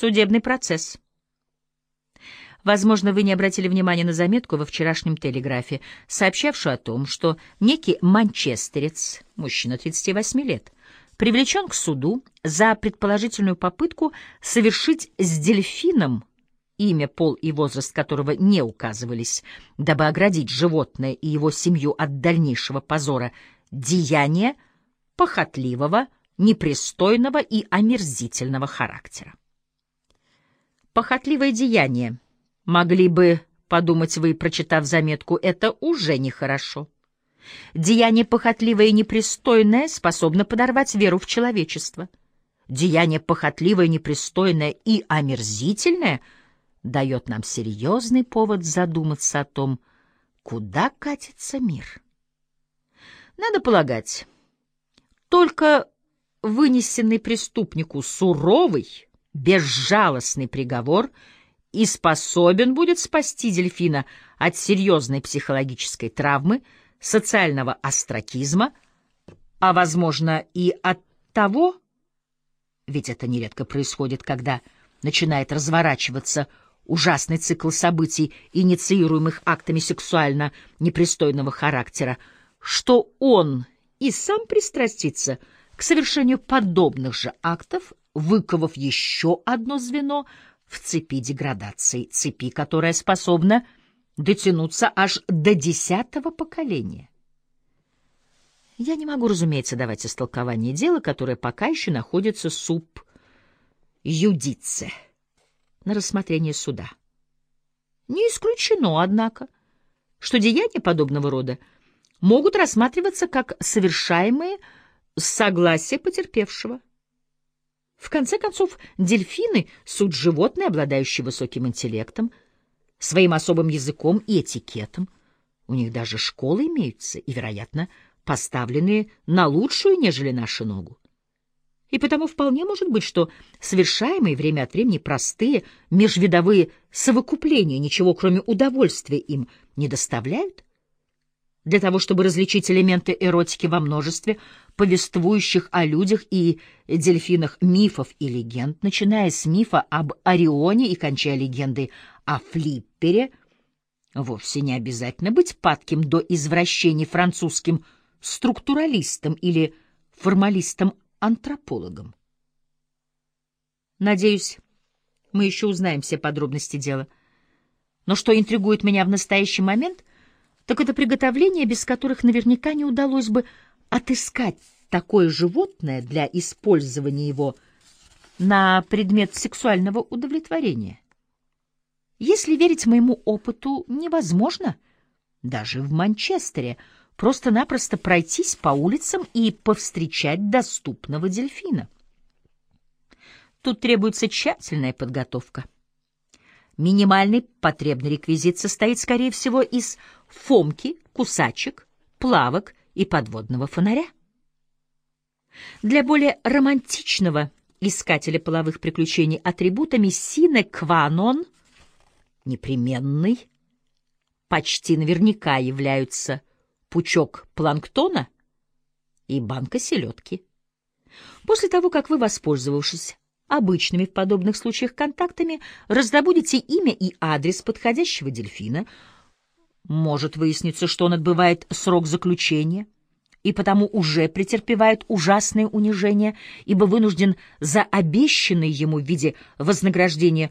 Судебный процесс. Возможно, вы не обратили внимания на заметку во вчерашнем телеграфе, сообщавшую о том, что некий манчестерец, мужчина 38 лет, привлечен к суду за предположительную попытку совершить с дельфином, имя, пол и возраст которого не указывались, дабы оградить животное и его семью от дальнейшего позора, деяние похотливого, непристойного и омерзительного характера. Похотливое деяние — Могли бы подумать вы, прочитав заметку, это уже нехорошо. Деяние похотливое и непристойное способно подорвать веру в человечество. Деяние похотливое, непристойное и омерзительное дает нам серьезный повод задуматься о том, куда катится мир. Надо полагать, только вынесенный преступнику суровый, безжалостный приговор — и способен будет спасти дельфина от серьезной психологической травмы, социального остракизма, а, возможно, и от того, ведь это нередко происходит, когда начинает разворачиваться ужасный цикл событий, инициируемых актами сексуально непристойного характера, что он и сам пристрастится к совершению подобных же актов, выковав еще одно звено — в цепи деградации, цепи, которая способна дотянуться аж до десятого поколения. Я не могу, разумеется, давать истолкование дела, которое пока еще находится суп юдице на рассмотрение суда. Не исключено, однако, что деяния подобного рода могут рассматриваться как совершаемые с согласия потерпевшего. В конце концов, дельфины — суть животные, обладающие высоким интеллектом, своим особым языком и этикетом. У них даже школы имеются и, вероятно, поставленные на лучшую, нежели нашу ногу. И потому вполне может быть, что совершаемые время от времени простые межвидовые совокупления ничего, кроме удовольствия, им не доставляют. Для того, чтобы различить элементы эротики во множестве, повествующих о людях и дельфинах мифов и легенд, начиная с мифа об Орионе и кончая легендой о Флиппере, вовсе не обязательно быть падким до извращений французским структуралистом или формалистом-антропологом. Надеюсь, мы еще узнаем все подробности дела. Но что интригует меня в настоящий момент, так это приготовления, без которых наверняка не удалось бы отыскать такое животное для использования его на предмет сексуального удовлетворения. Если верить моему опыту, невозможно, даже в Манчестере, просто-напросто пройтись по улицам и повстречать доступного дельфина. Тут требуется тщательная подготовка. Минимальный потребный реквизит состоит, скорее всего, из фомки, кусачек, плавок и подводного фонаря. Для более романтичного искателя половых приключений атрибутами сине кванон непременный почти наверняка являются пучок планктона и банка селедки. После того, как вы, воспользовавшись обычными в подобных случаях контактами, раздобудете имя и адрес подходящего дельфина, может выясниться, что он отбывает срок заключения и потому уже претерпевает ужасное унижение, ибо вынужден за обещанное ему в виде вознаграждения